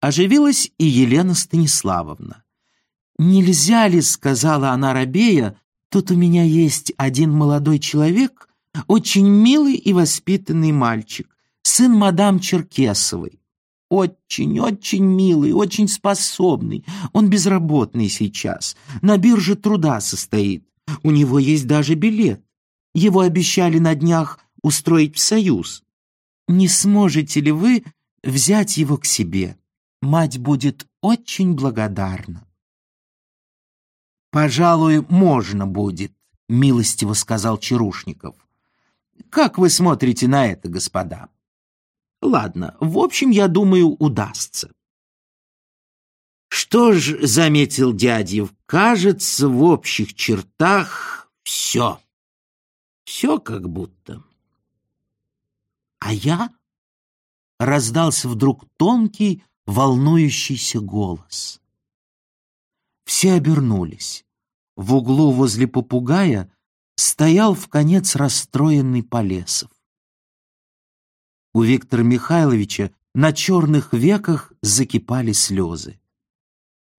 оживилась и Елена Станиславовна. «Нельзя ли, — сказала она рабея, — тут у меня есть один молодой человек, очень милый и воспитанный мальчик, сын мадам Черкесовой. Очень-очень милый, очень способный. Он безработный сейчас, на бирже труда состоит. У него есть даже билет. Его обещали на днях устроить в союз. Не сможете ли вы взять его к себе? Мать будет очень благодарна. «Пожалуй, можно будет», — милостиво сказал Чарушников. «Как вы смотрите на это, господа?» «Ладно, в общем, я думаю, удастся». «Что ж», — заметил дядев, — «кажется, в общих чертах все. Все как будто». «А я?» — раздался вдруг тонкий, волнующийся голос. Все обернулись. В углу возле попугая стоял в конец расстроенный Полесов. У Виктора Михайловича на черных веках закипали слезы.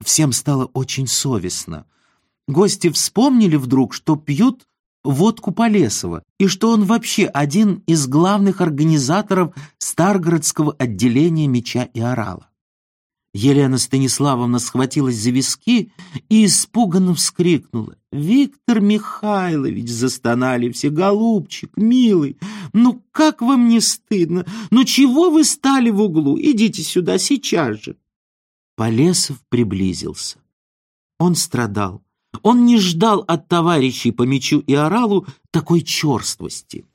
Всем стало очень совестно. Гости вспомнили вдруг, что пьют водку Полесова, и что он вообще один из главных организаторов Старгородского отделения меча и орала. Елена Станиславовна схватилась за виски и испуганно вскрикнула. «Виктор Михайлович!» — застонали все. «Голубчик, милый, ну как вам не стыдно? Ну чего вы стали в углу? Идите сюда сейчас же!» Полесов приблизился. Он страдал. Он не ждал от товарищей по мечу и оралу такой черствости.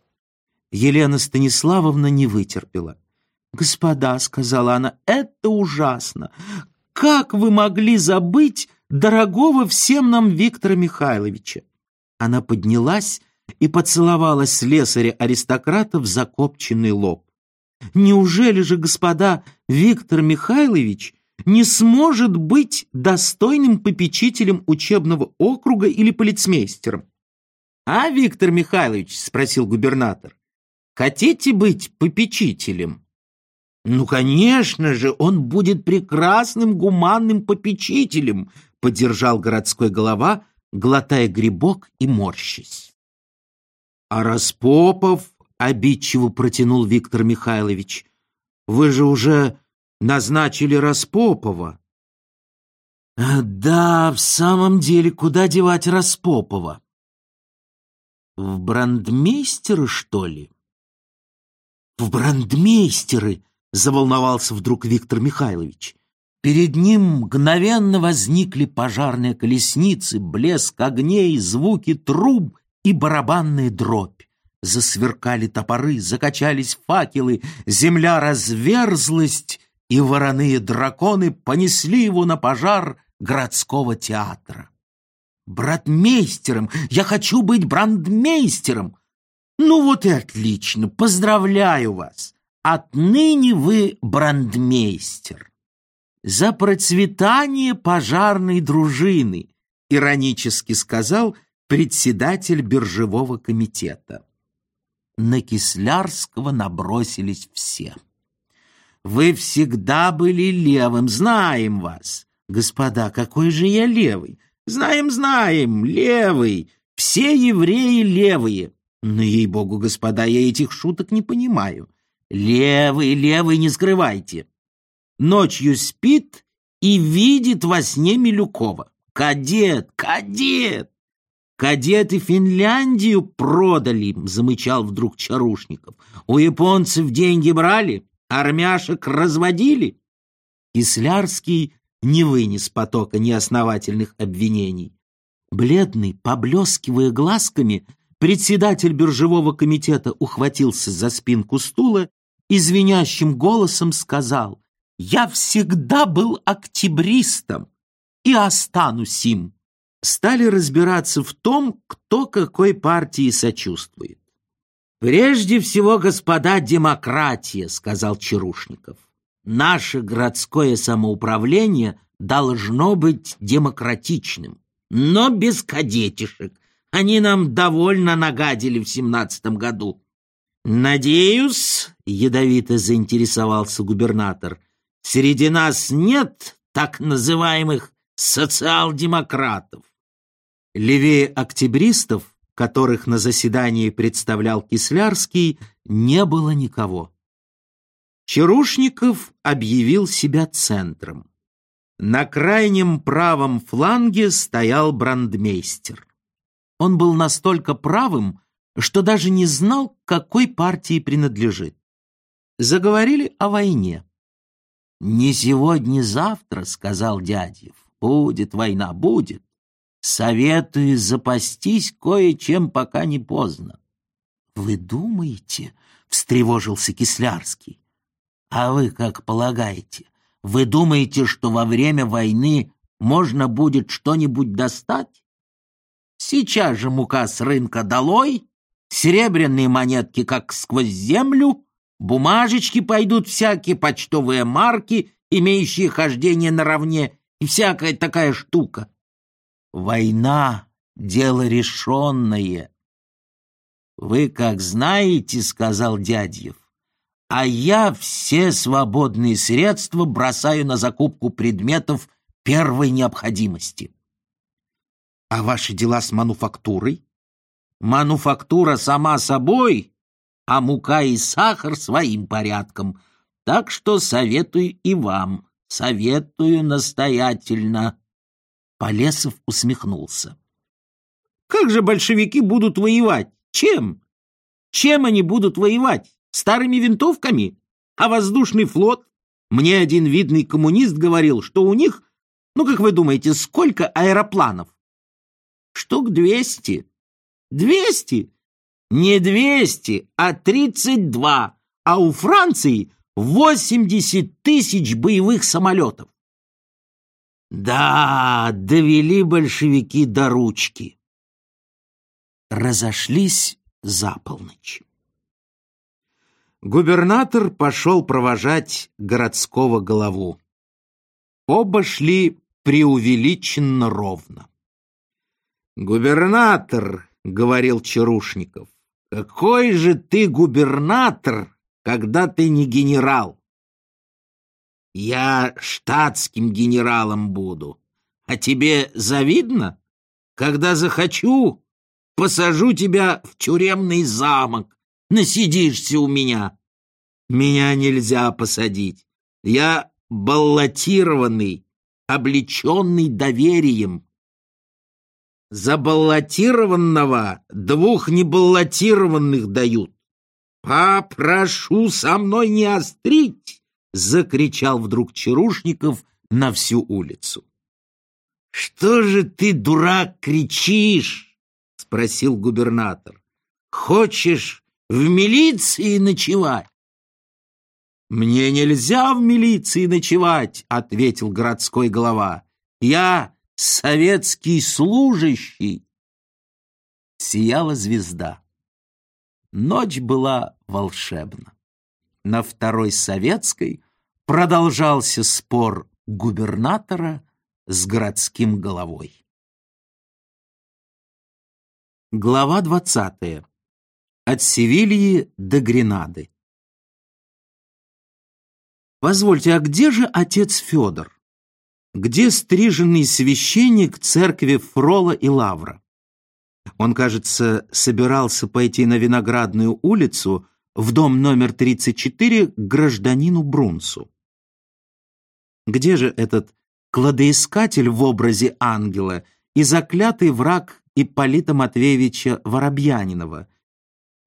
Елена Станиславовна не вытерпела. «Господа», — сказала она, — «это ужасно! Как вы могли забыть дорогого всем нам Виктора Михайловича?» Она поднялась и поцеловала слесаря-аристократа в закопченный лоб. «Неужели же, господа, Виктор Михайлович не сможет быть достойным попечителем учебного округа или полицмейстером?» «А, Виктор Михайлович?» — спросил губернатор. «Хотите быть попечителем?» «Ну, конечно же, он будет прекрасным гуманным попечителем», поддержал городской голова, глотая грибок и морщись. «А Распопов?» — обидчиво протянул Виктор Михайлович. «Вы же уже назначили Распопова». «Э, «Да, в самом деле, куда девать Распопова?» «В брандмейстеры, что ли?» «В брандмейстеры!» Заволновался вдруг Виктор Михайлович. Перед ним мгновенно возникли пожарные колесницы, блеск огней, звуки труб и барабанная дробь. Засверкали топоры, закачались факелы, земля разверзлась, и вороные драконы понесли его на пожар городского театра. «Братмейстером! Я хочу быть брандмейстером!» «Ну вот и отлично! Поздравляю вас! Отныне вы брандмейстер. За процветание пожарной дружины, иронически сказал председатель биржевого комитета. На Кислярского набросились все. Вы всегда были левым, знаем вас. Господа, какой же я левый? Знаем, знаем, левый. Все евреи левые. Но, ей-богу, господа, я этих шуток не понимаю. Левый, левый, не скрывайте. Ночью спит и видит во сне Милюкова. Кадет, кадет! Кадеты Финляндию продали, замычал вдруг Чарушников. У японцев деньги брали, армяшек разводили. Кислярский не вынес потока неосновательных обвинений. Бледный, поблескивая глазками, председатель биржевого комитета ухватился за спинку стула и звенящим голосом сказал, «Я всегда был октябристом и останусь им». Стали разбираться в том, кто какой партии сочувствует. «Прежде всего, господа, демократия», — сказал Чарушников. «Наше городское самоуправление должно быть демократичным, но без кадетишек. Они нам довольно нагадили в семнадцатом году. «Надеюсь, — ядовито заинтересовался губернатор, — Среди нас нет так называемых социал-демократов. Левее октябристов, которых на заседании представлял Кислярский, не было никого. Чарушников объявил себя центром. На крайнем правом фланге стоял брандмейстер. Он был настолько правым, что даже не знал, к какой партии принадлежит. Заговорили о войне. «Не сегодня-завтра», — сказал Дядьев. «Будет война, будет. Советую запастись кое-чем, пока не поздно». «Вы думаете?» — встревожился Кислярский. «А вы как полагаете? Вы думаете, что во время войны можно будет что-нибудь достать? Сейчас же мука с рынка долой, серебряные монетки как сквозь землю, Бумажечки пойдут всякие, почтовые марки, имеющие хождение наравне, и всякая такая штука. Война — дело решенное. «Вы как знаете, — сказал Дядьев, — а я все свободные средства бросаю на закупку предметов первой необходимости». «А ваши дела с мануфактурой?» «Мануфактура сама собой а мука и сахар своим порядком. Так что советую и вам, советую настоятельно. Полесов усмехнулся. Как же большевики будут воевать? Чем? Чем они будут воевать? Старыми винтовками? А воздушный флот? Мне один видный коммунист говорил, что у них, ну как вы думаете, сколько аэропланов? Штук двести. Двести? Не 200, а 32, а у Франции 80 тысяч боевых самолетов. Да, довели большевики до ручки. Разошлись за полночь. Губернатор пошел провожать городского голову. Оба шли преувеличенно ровно. «Губернатор», — говорил Чарушников, какой же ты губернатор, когда ты не генерал? Я штатским генералом буду. А тебе завидно? Когда захочу, посажу тебя в тюремный замок, насидишься у меня. Меня нельзя посадить. Я баллотированный, облеченный доверием. Забаллотированного двух небаллотированных дают. «Попрошу со мной не острить!» — закричал вдруг Чарушников на всю улицу. «Что же ты, дурак, кричишь?» — спросил губернатор. «Хочешь в милиции ночевать?» «Мне нельзя в милиции ночевать», — ответил городской глава. «Я советский служащий!» Сияла звезда. Ночь была волшебна. На второй советской продолжался спор губернатора с городским головой. Глава двадцатая. От Севильи до Гренады. Позвольте, а где же отец Федор? Где стриженный священник церкви Фрола и Лавра. Он, кажется, собирался пойти на Виноградную улицу в дом номер 34 к гражданину Брунсу. Где же этот кладоискатель в образе ангела и заклятый враг Ипполита Матвеевича Воробьянинова,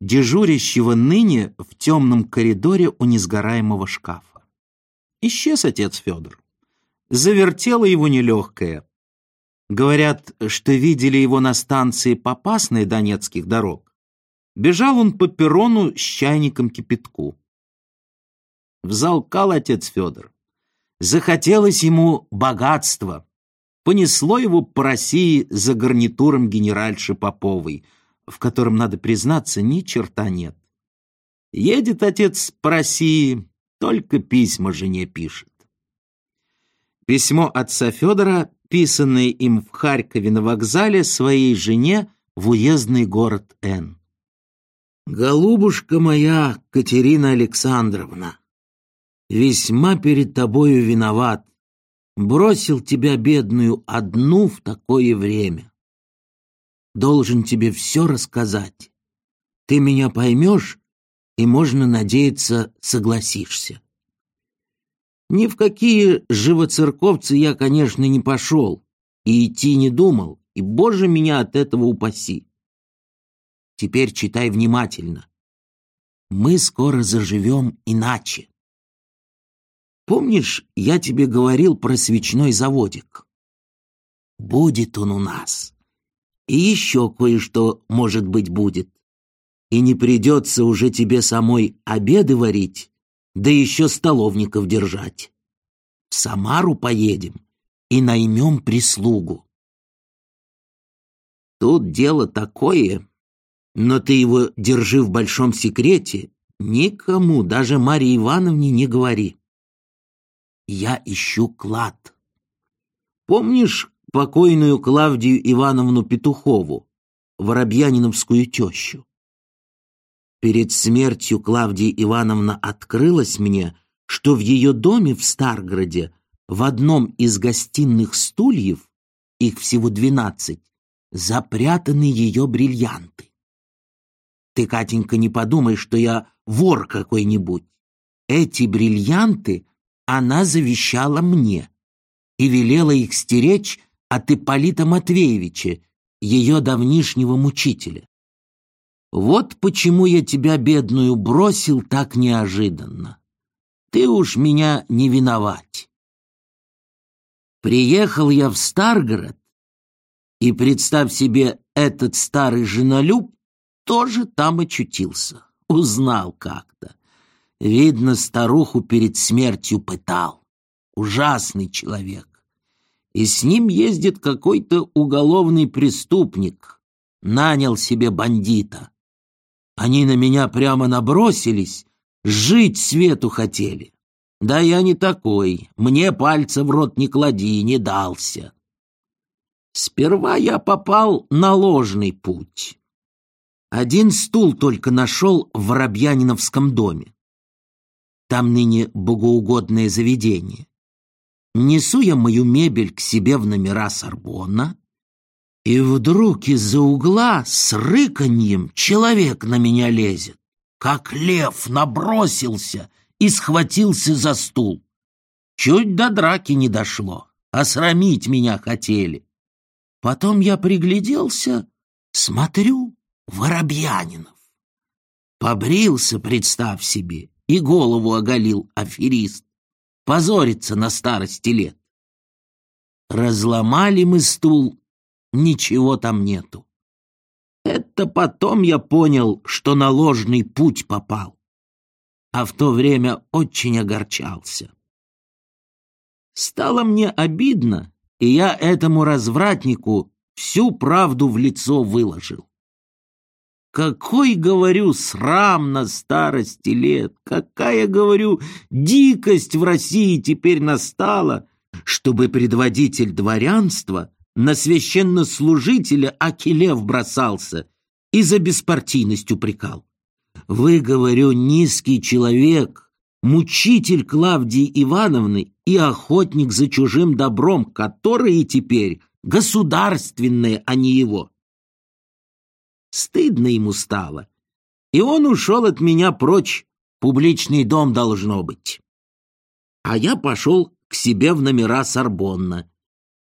дежурящего ныне в темном коридоре у несгораемого шкафа? Исчез отец Федор завертело его нелегкое. Говорят, что видели его на станции Попасной Донецких дорог. Бежал он по перрону с чайником кипятку. Взалкал отец Федор. Захотелось ему богатства. Понесло его по России за гарнитуром генеральши Поповой, в котором, надо признаться, ни черта нет. Едет отец по России, только письма жене пишет. Письмо отца Федора, писанное им в Харькове на вокзале своей жене в уездный город Н. «Голубушка моя, Катерина Александровна, весьма перед тобою виноват. Бросил тебя, бедную, одну в такое время. Должен тебе все рассказать. Ты меня поймешь, и, можно надеяться, согласишься. Ни в какие живоцерковцы я, конечно, не пошел, и идти не думал, и, Боже, меня от этого упаси. Теперь читай внимательно. Мы скоро заживем иначе. Помнишь, я тебе говорил про свечной заводик? Будет он у нас. И еще кое-что, может быть, будет. И не придется уже тебе самой обеды варить, да еще столовников держать. В Самару поедем и наймем прислугу. Тут дело такое, но ты его держи в большом секрете, никому, даже Марье Ивановне, не говори. Я ищу клад. Помнишь покойную Клавдию Ивановну Петухову, воробьяниновскую тещу? Перед смертью Клавдия Ивановна открылась мне, что в ее доме в Старгороде в одном из гостиных стульев, их всего двенадцать, запрятаны ее бриллианты. Ты, Катенька, не подумай, что я вор какой-нибудь. Эти бриллианты она завещала мне и велела их стеречь от Ипполита Матвеевича, ее давнишнего мучителя. Вот почему я тебя, бедную, бросил так неожиданно. Ты уж меня не виновать. Приехал я в Старгород, и, представь себе, этот старый женолюб тоже там очутился. Узнал как-то. Видно, старуху перед смертью пытал. Ужасный человек. И с ним ездит какой-то уголовный преступник. Нанял себе бандита. Они на меня прямо набросились, жить свету хотели. Да я не такой, мне пальца в рот не клади, не дался. Сперва я попал на ложный путь. Один стул только нашел в Воробьяниновском доме. Там ныне богоугодное заведение. Несу я мою мебель к себе в номера Сорбонна, и вдруг из-за угла с рыканьем человек на меня лезет, как лев набросился и схватился за стул. Чуть до драки не дошло, а срамить меня хотели. Потом я пригляделся, смотрю, Воробьянинов. Побрился, представь себе, и голову оголил аферист. Позорится на старости лет. Разломали мы стул ничего там нету. Это потом я понял, что на ложный путь попал, а в то время очень огорчался. Стало мне обидно, и я этому развратнику всю правду в лицо выложил. Какой, говорю, срам на старости лет, какая, говорю, дикость в России теперь настала, чтобы предводитель дворянства на священнослужителя Акилев бросался и за беспартийность упрекал. Вы, говорю, низкий человек, мучитель Клавдии Ивановны и охотник за чужим добром, которые теперь государственные, а не его. Стыдно ему стало, и он ушел от меня прочь, публичный дом должно быть. А я пошел к себе в номера Сорбонна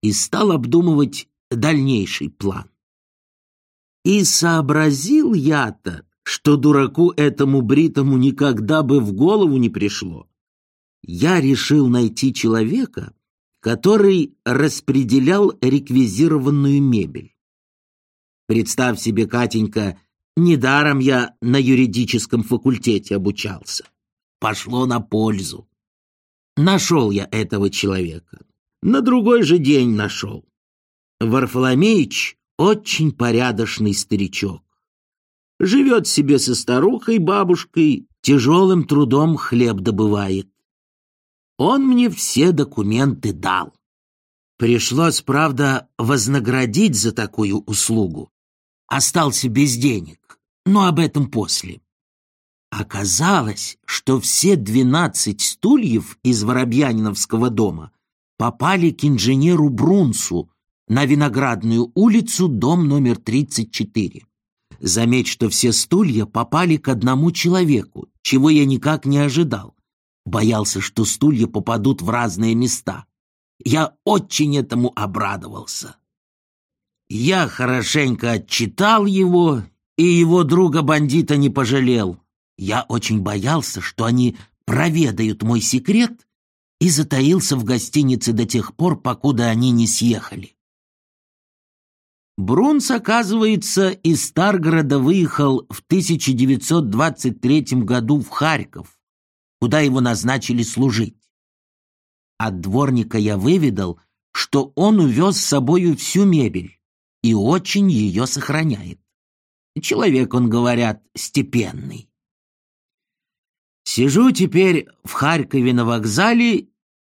и стал обдумывать дальнейший план. И сообразил я-то, что дураку этому бритому никогда бы в голову не пришло. Я решил найти человека, который распределял реквизированную мебель. Представь себе, Катенька, недаром я на юридическом факультете обучался. Пошло на пользу. Нашел я этого человека. На другой же день нашел. Варфоломеич очень порядочный старичок. Живет себе со старухой, бабушкой, тяжелым трудом хлеб добывает. Он мне все документы дал. Пришлось, правда, вознаградить за такую услугу. Остался без денег, но об этом после. Оказалось, что все двенадцать стульев из Воробьяниновского дома попали к инженеру Брунсу на Виноградную улицу, дом номер 34. Заметь, что все стулья попали к одному человеку, чего я никак не ожидал. Боялся, что стулья попадут в разные места. Я очень этому обрадовался. Я хорошенько отчитал его, и его друга-бандита не пожалел. Я очень боялся, что они проведают мой секрет, и затаился в гостинице до тех пор, покуда они не съехали. Брунс, оказывается, из Старгорода выехал в 1923 году в Харьков, куда его назначили служить. От дворника я выведал, что он увез с собою всю мебель и очень ее сохраняет. Человек, он, говорят, степенный. Сижу теперь в Харькове на вокзале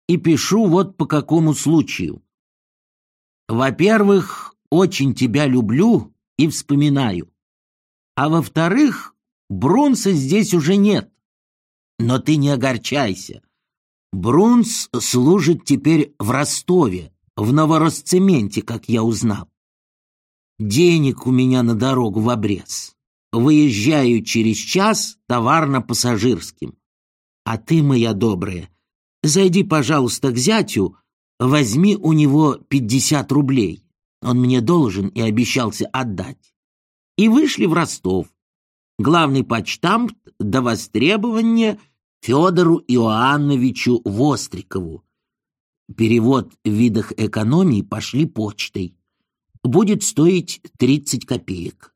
и пишу вот по какому случаю. Во-первых, очень тебя люблю и вспоминаю. А во-вторых, Брунса здесь уже нет. Но ты не огорчайся. Брунс служит теперь в Ростове, в Новоросцементе, как я узнал. Денег у меня на дорогу в обрез. Выезжаю через час товарно-пассажирским. А ты, моя добрая, зайди, пожалуйста, к зятю, возьми у него пятьдесят рублей. Он мне должен и обещался отдать. И вышли в Ростов. Главный почтамт до востребования Федору Иоанновичу Вострикову. Перевод в видах экономии пошли почтой. Будет стоить 30 копеек.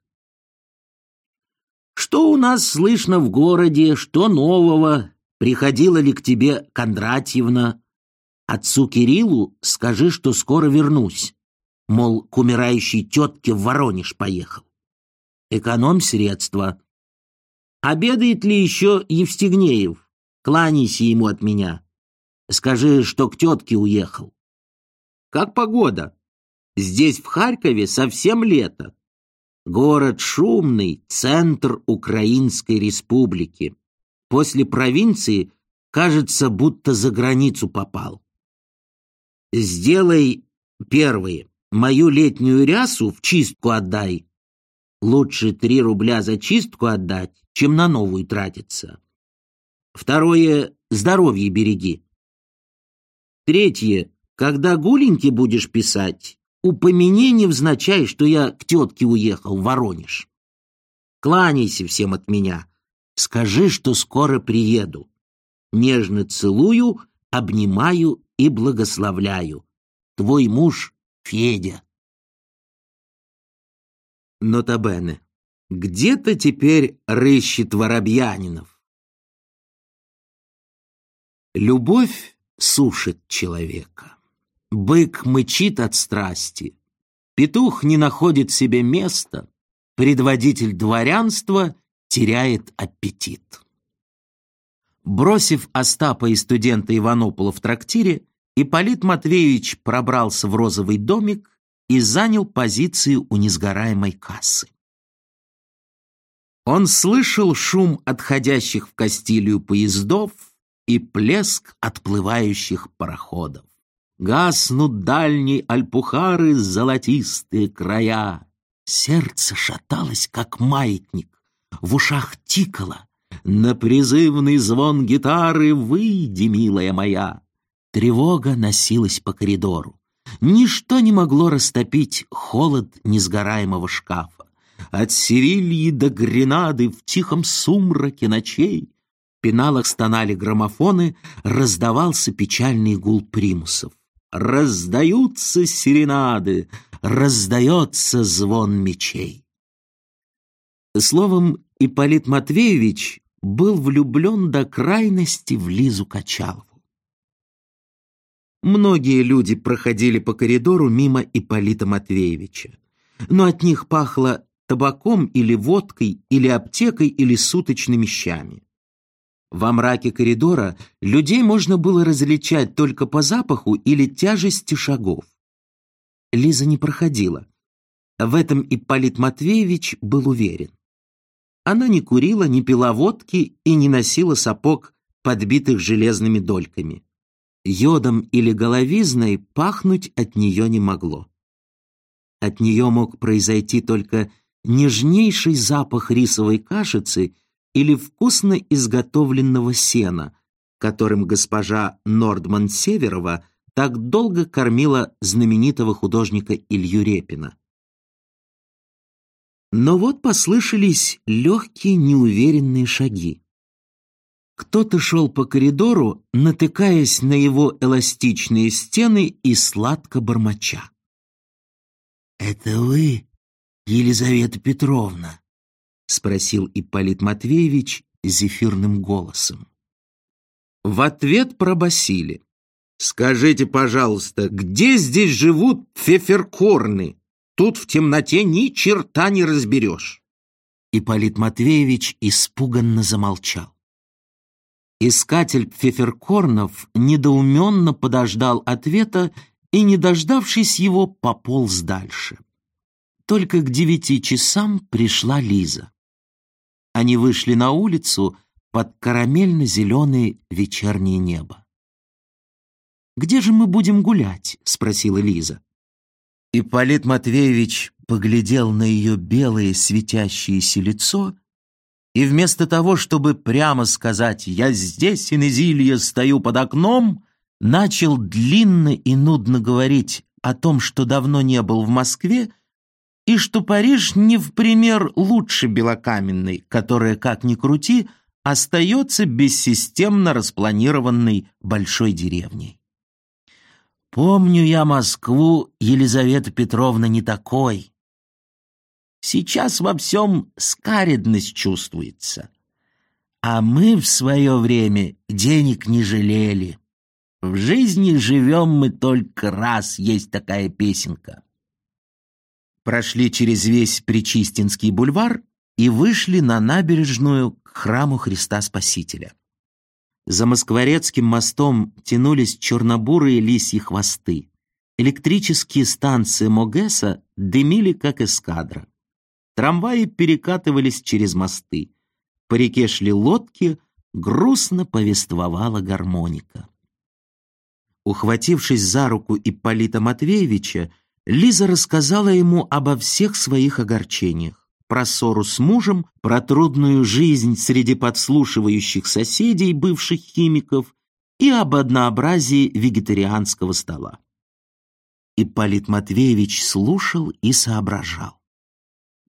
Что у нас слышно в городе, что нового? Приходила ли к тебе Кондратьевна? Отцу Кириллу скажи, что скоро вернусь. Мол, к умирающей тетке в Воронеж поехал. Экономь средства. Обедает ли еще Евстигнеев? Кланяйся ему от меня. Скажи, что к тетке уехал. Как погода? Здесь, в Харькове, совсем лето. Город шумный, центр Украинской республики. После провинции кажется, будто за границу попал. Сделай первые мою летнюю рясу в чистку отдай. Лучше три рубля за чистку отдать, чем на новую тратиться. Второе — здоровье береги. Третье — когда гуленьки будешь писать, упомяни невзначай, что я к тетке уехал в Воронеж. Кланяйся всем от меня. Скажи, что скоро приеду. Нежно целую, обнимаю и благословляю. Твой муж Федя. Нотабене. Где-то теперь рыщет Воробьянинов. Любовь сушит человека. Бык мычит от страсти. Петух не находит себе места. Предводитель дворянства теряет аппетит. Бросив Остапа и студента Иванопола в трактире, Ипполит Матвеевич пробрался в розовый домик и занял позицию у несгораемой кассы. Он слышал шум отходящих в Кастилию поездов и плеск отплывающих пароходов. Гаснут дальние альпухары золотистые края. Сердце шаталось, как маятник, в ушах тикало. На призывный звон гитары выйди, милая моя. Тревога носилась по коридору. Ничто не могло растопить холод несгораемого шкафа. От Севильи до Гренады в тихом сумраке ночей в пеналах стонали граммофоны, раздавался печальный гул примусов. Раздаются серенады, раздается звон мечей. Словом, Ипполит Матвеевич был влюблен до крайности в Лизу Качалову. Многие люди проходили по коридору мимо Ипполита Матвеевича. Но от них пахло табаком или водкой, или аптекой, или суточными щами. Во мраке коридора людей можно было различать только по запаху или тяжести шагов. Лиза не проходила. В этом Ипполит Матвеевич был уверен. она не курила, не пила водки и не носила сапог, подбитых железными дольками. Йодом или головизной пахнуть от нее не могло. От нее мог произойти только нежнейший запах рисовой кашицы или вкусно изготовленного сена, которым госпожа Нордман-Северова так долго кормила знаменитого художника Илью Репина. Но вот послышались легкие неуверенные шаги. Кто-то шел по коридору, натыкаясь на его эластичные стены и сладко бормоча. «Это вы, Елизавета Петровна?» — спросил Ипполит Матвеевич зефирным голосом. В ответ пробасили. «Скажите, пожалуйста, где здесь живут феферкорны? Тут в темноте ни черта не разберешь». Ипполит Матвеевич испуганно замолчал. Искатель феферкорнов недоуменно подождал ответа и, не дождавшись его, пополз дальше. Только к девяти часам пришла Лиза. Они вышли на улицу под карамельно-зеленое вечернее небо. «Где же мы будем гулять?» — спросила Лиза. Ипполит Матвеевич поглядел на ее белое светящееся лицо и вместо того, чтобы прямо сказать «Я здесь, Инезилья, стою под окном», начал длинно и нудно говорить о том, что давно не был в Москве, и что Париж не в пример лучше Белокаменной, которая, как ни крути, остается бессистемно распланированной большой деревней. Помню я Москву, Елизавета Петровна, не такой. Сейчас во всем скаредность чувствуется. А мы в свое время денег не жалели. В жизни живем мы только раз, есть такая песенка. Прошли через весь Причистинский бульвар и вышли на набережную к храму Христа Спасителя. За Москворецким мостом тянулись чернобурые лисьи хвосты. Электрические станции Могеса дымили, как эскадра. Трамваи перекатывались через мосты. По реке шли лодки, грустно повествовала гармоника. Ухватившись за руку Ипполита Матвеевича, Лиза рассказала ему обо всех своих огорчениях про ссору с мужем, про трудную жизнь среди подслушивающих соседей, бывших химиков, и об однообразии вегетарианского стола. Ипполит Матвеевич слушал и соображал.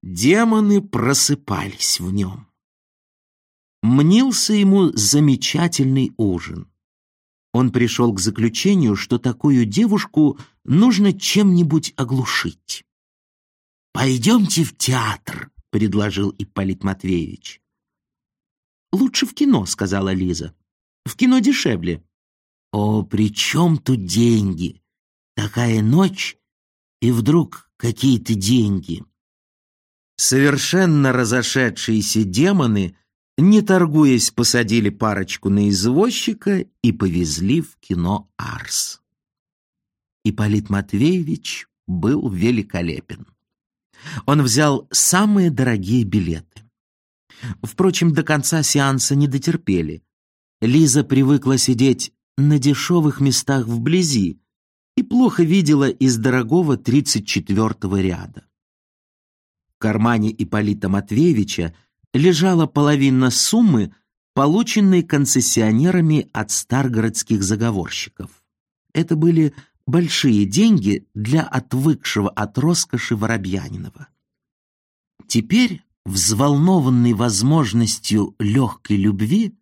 Демоны просыпались в нем. Мнился ему замечательный ужин. Он пришел к заключению, что такую девушку нужно чем-нибудь оглушить. «Пойдемте в театр», — предложил Ипполит Матвеевич. «Лучше в кино», — сказала Лиза. «В кино дешевле». «О, при чем тут деньги? Такая ночь, и вдруг какие-то деньги». Совершенно разошедшиеся демоны, не торгуясь, посадили парочку на извозчика и повезли в кино «Арс». Ипполит Матвеевич был великолепен. Он взял самые дорогие билеты. Впрочем, до конца сеанса не дотерпели. Лиза привыкла сидеть на дешевых местах вблизи и плохо видела из дорогого 34-го ряда. В кармане Ипполита Матвеевича лежала половина суммы, полученной концессионерами от старгородских заговорщиков. Это были большие деньги для отвыкшего от роскоши Воробьянинова. Теперь, взволнованный возможностью легкой любви,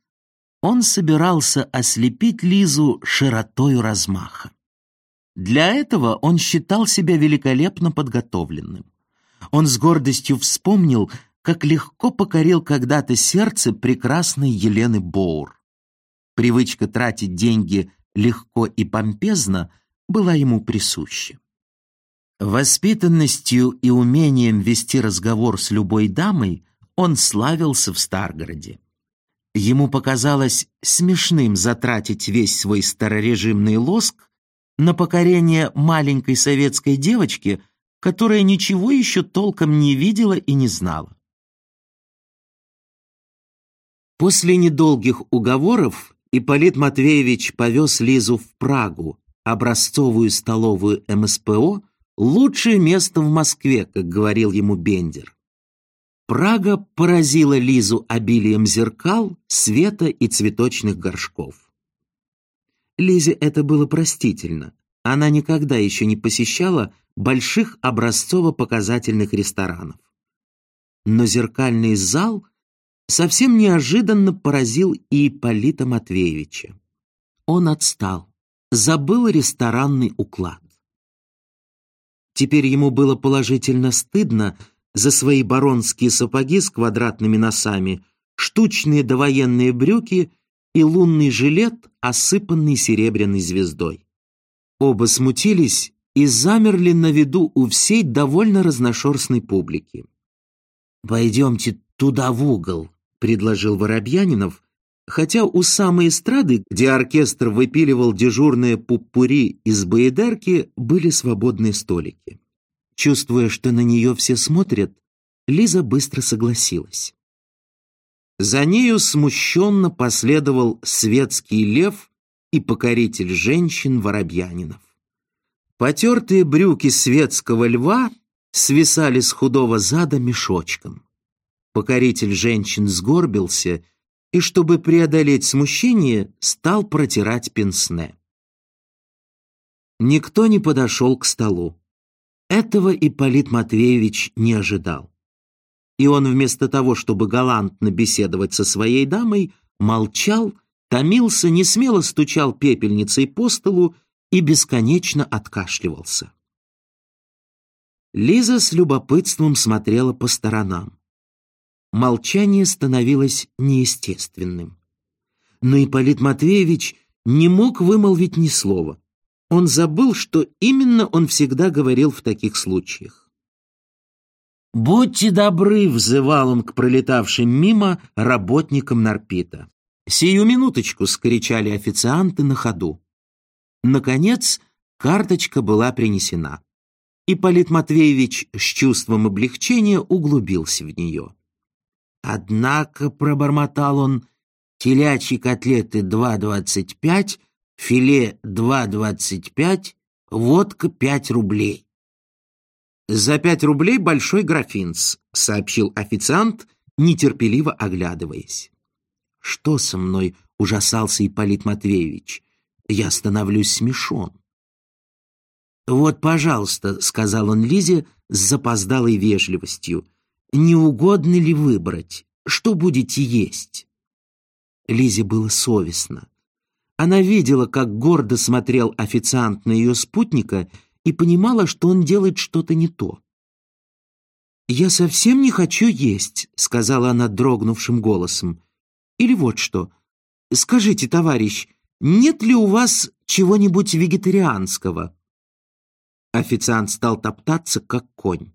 он собирался ослепить Лизу широтою размаха. Для этого он считал себя великолепно подготовленным. Он с гордостью вспомнил, как легко покорил когда-то сердце прекрасной Елены Боур. Привычка тратить деньги легко и помпезно – была ему присуща. Воспитанностью и умением вести разговор с любой дамой он славился в Старгороде. Ему показалось смешным затратить весь свой старорежимный лоск на покорение маленькой советской девочки, которая ничего еще толком не видела и не знала. После недолгих уговоров Ипполит Матвеевич повез Лизу в Прагу, образцовую столовую МСПО, лучшее место в Москве, как говорил ему Бендер. Прага поразила Лизу обилием зеркал, света и цветочных горшков. Лизе это было простительно. Она никогда еще не посещала больших образцово-показательных ресторанов. Но зеркальный зал совсем неожиданно поразил и Ипполита Матвеевича. Он отстал, забыл ресторанный уклад. Теперь ему было положительно стыдно за свои баронские сапоги с квадратными носами, штучные довоенные брюки и лунный жилет, осыпанный серебряной звездой. Оба смутились и замерли на виду у всей довольно разношерстной публики. «Пойдемте туда в угол», — предложил Воробьянинов, хотя у самой эстрады, где оркестр выпиливал дежурные пуппури из боедерки, были свободные столики. Чувствуя, что на нее все смотрят, Лиза быстро согласилась. За нею смущенно последовал светский лев и покоритель женщин Воробьянинов. Потертые брюки светского льва свисали с худого зада мешочком. Покоритель женщин сгорбился и, чтобы преодолеть смущение, стал протирать пенсне. Никто не подошел к столу. Этого Ипполит Матвеевич не ожидал. И он вместо того, чтобы галантно беседовать со своей дамой, молчал, томился, несмело стучал пепельницей по столу и бесконечно откашливался. Лиза с любопытством смотрела по сторонам. Молчание становилось неестественным. Но Ипполит Матвеевич не мог вымолвить ни слова. Он забыл, что именно он всегда говорил в таких случаях. «Будьте добры», — взывал он к пролетавшим мимо работникам Нарпита. «Сию минуточку!» — скричали официанты на ходу. Наконец, карточка была принесена. И Полит Матвеевич с чувством облегчения углубился в нее. Однако, пробормотал он, телячьи котлеты 2,25, филе 2,25, водка 5 рублей. «За пять рублей большой графинц», — сообщил официант, нетерпеливо оглядываясь. «Что со мной?» — ужасался Ипполит Матвеевич. «Я становлюсь смешон». «Вот, пожалуйста», — сказал он Лизе с запоздалой вежливостью, «не угодно ли выбрать? Что будете есть?» Лизе было совестно. Она видела, как гордо смотрел официант на ее спутника и понимала, что он делает что-то не то. «Я совсем не хочу есть», — сказала она дрогнувшим голосом. «Или вот что. Скажите, товарищ, нет ли у вас чего-нибудь вегетарианского?» Официант стал топтаться, как конь.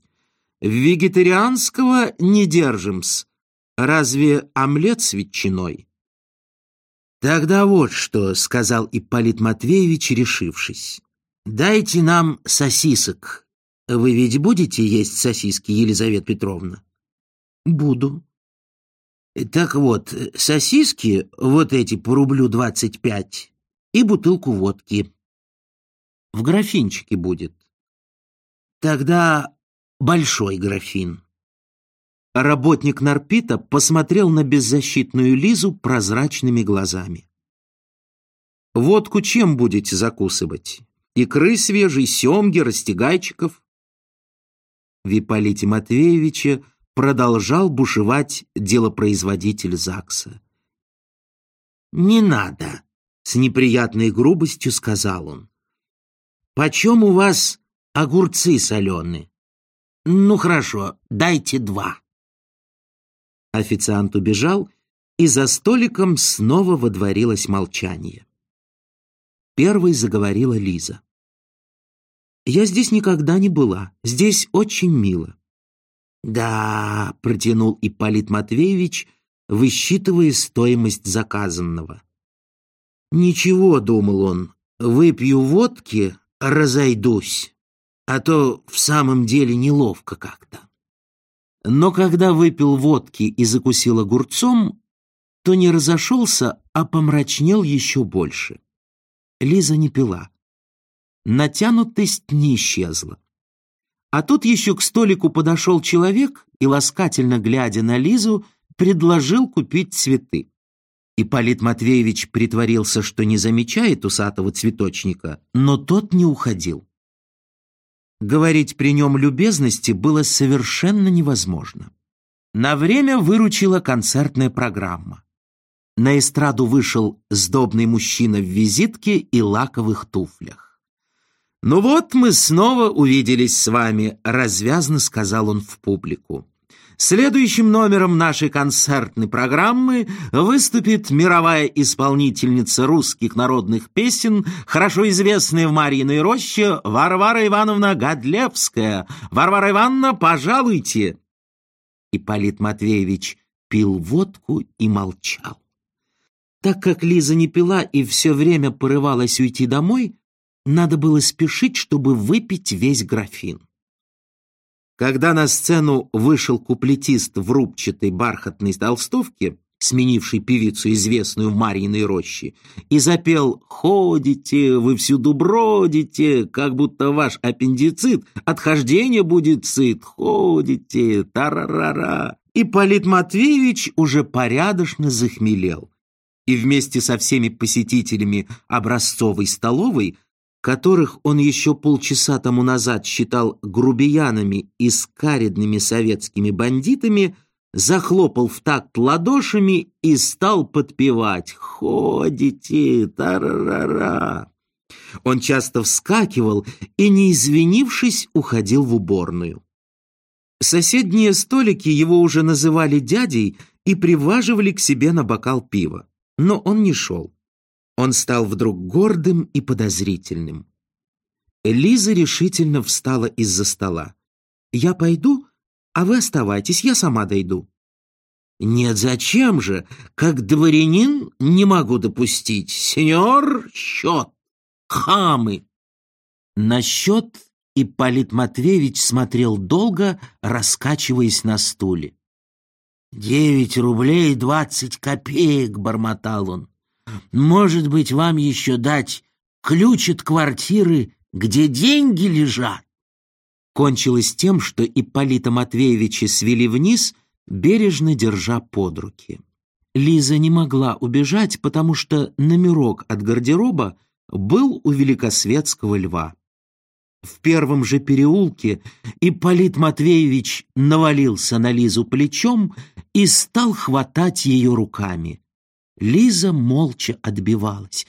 «Вегетарианского не держим-с. Разве омлет с ветчиной?» «Тогда вот что», — сказал Ипполит Матвеевич, решившись. «Дайте нам сосисок. Вы ведь будете есть сосиски, Елизавета Петровна?» «Буду». «Так вот, сосиски, вот эти по рублю двадцать пять, и бутылку водки. В графинчике будет. Тогда большой графин». Работник Нарпита посмотрел на беззащитную Лизу прозрачными глазами. «Водку чем будете закусывать? Икры свежей, семги, растягайчиков?» В Ипполите Матвеевича продолжал бушевать делопроизводитель ЗАГСа. «Не надо», — с неприятной грубостью сказал он. «Почем у вас огурцы соленые? Ну хорошо, дайте два». Официант убежал, и за столиком снова водворилось молчание. Первой заговорила Лиза. «Я здесь никогда не была. Здесь очень мило». «Да», — протянул Ипполит Матвеевич, высчитывая стоимость заказанного. «Ничего», — думал он, — «выпью водки, разойдусь, а то в самом деле неловко как-то». Но когда выпил водки и закусил огурцом, то не разошелся, а помрачнел еще больше. Лиза не пила. Натянутость не исчезла. А тут еще к столику подошел человек и, ласкательно глядя на Лизу, предложил купить цветы. Ипполит Матвеевич притворился, что не замечает усатого цветочника, но тот не уходил. Говорить при нем любезности было совершенно невозможно. На время выручила концертная программа. На эстраду вышел сдобный мужчина в визитке и лаковых туфлях. «Ну вот мы снова увиделись с вами», — развязно сказал он в публику. Следующим номером нашей концертной программы выступит мировая исполнительница русских народных песен, хорошо известная в Марьиной роще Варвара Ивановна Годлевская. Варвара Ивановна, пожалуйте!» Ипполит Матвеевич пил водку и молчал. Так как Лиза не пила и все время порывалась уйти домой, надо было спешить, чтобы выпить весь графин. Когда на сцену вышел куплетист в рубчатой бархатной толстовке, сменивший певицу, известную в Марьиной роще, и запел «Ходите, вы всюду бродите, как будто ваш аппендицит, отхождение будет сыт, ходите, тарарара». И Полит Матвеевич уже порядочно захмелел и вместе со всеми посетителями образцовой столовой, которых он еще полчаса тому назад считал грубиянами и скаредными советскими бандитами, захлопал в такт ладошами и стал подпевать «Ходите, тарарара». Он часто вскакивал и, не извинившись, уходил в уборную. Соседние столики его уже называли дядей и приваживали к себе на бокал пива но он не шел. Он стал вдруг гордым и подозрительным. Лиза решительно встала из-за стола. «Я пойду, а вы оставайтесь, я сама дойду». «Нет, зачем же? Как дворянин не могу допустить. Сеньор, счет! Хамы!» На счет Ипполит Матвеевич смотрел долго, раскачиваясь на стуле. «Девять рублей двадцать копеек», — бормотал он. «Может быть, вам еще дать ключ от квартиры, где деньги лежат?» Кончилось тем, что Ипполита Матвеевича свели вниз, бережно держа под руки. Лиза не могла убежать, потому что номерок от гардероба был у великосветского льва. В первом же переулке Ипполит Матвеевич навалился на Лизу плечом и стал хватать ее руками. Лиза молча отбивалась.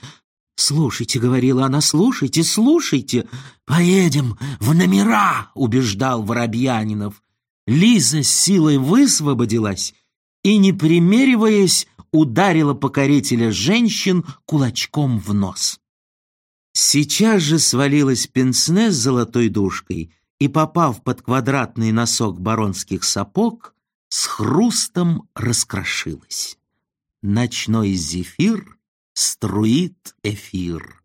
«Слушайте», — говорила она, — «слушайте, слушайте». «Поедем в номера», — убеждал Воробьянинов. Лиза с силой высвободилась и, не примериваясь, ударила покорителя женщин кулачком в нос. Сейчас же свалилась пенсне с золотой дужкой и, попав под квадратный носок баронских сапог, с хрустом раскрошилась. Ночной зефир струит эфир.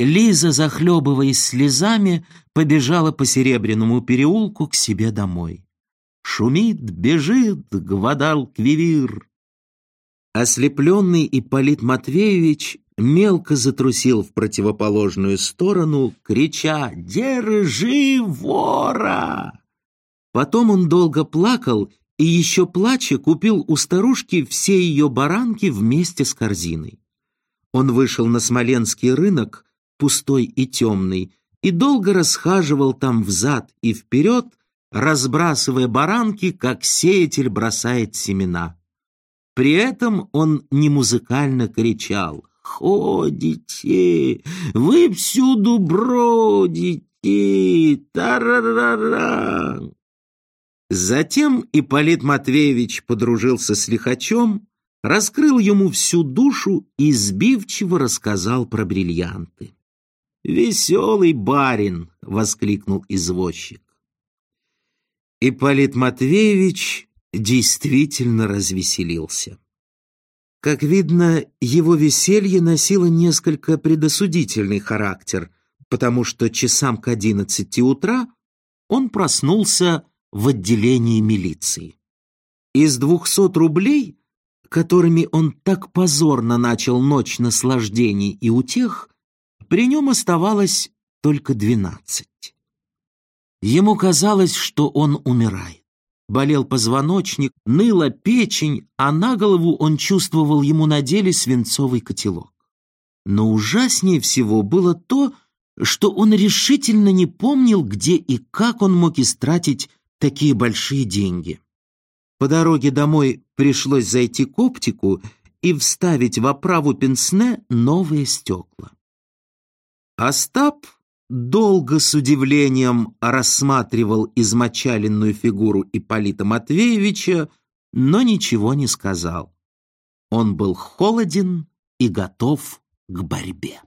Лиза, захлебываясь слезами, побежала по Серебряному переулку к себе домой. Шумит, бежит Гвадалквивир. Ослепленный Ипполит Матвеевич мелко затрусил в противоположную сторону, крича «Держи вора!». Потом он долго плакал и еще плача купил у старушки все ее баранки вместе с корзиной. Он вышел на Смоленский рынок, пустой и темный, и долго расхаживал там взад и вперед, разбрасывая баранки, как сеятель бросает семена. При этом он не музыкально кричал ходите, вы всюду бродите, тарарара. Затем Ипполит Матвеевич подружился с лихачом, раскрыл ему всю душу и сбивчиво рассказал про бриллианты. «Веселый барин!» — воскликнул извозчик. Ипполит Матвеевич действительно развеселился. Как видно, его веселье носило несколько предосудительный характер, потому что часам к одиннадцати утра он проснулся в отделении милиции. Из двухсот рублей, которыми он так позорно начал ночь наслаждений и утех, при нем оставалось только двенадцать. Ему казалось, что он умирает. Болел позвоночник, ныла печень, а на голову он чувствовал ему надели свинцовый котелок. Но ужаснее всего было то, что он решительно не помнил, где и как он мог истратить такие большие деньги. По дороге домой пришлось зайти к оптику и вставить в оправу пенсне новые стекла. Остап долго с удивлением рассматривал измочаленную фигуру Ипполита Матвеевича, но ничего не сказал. Он был холоден и готов к борьбе.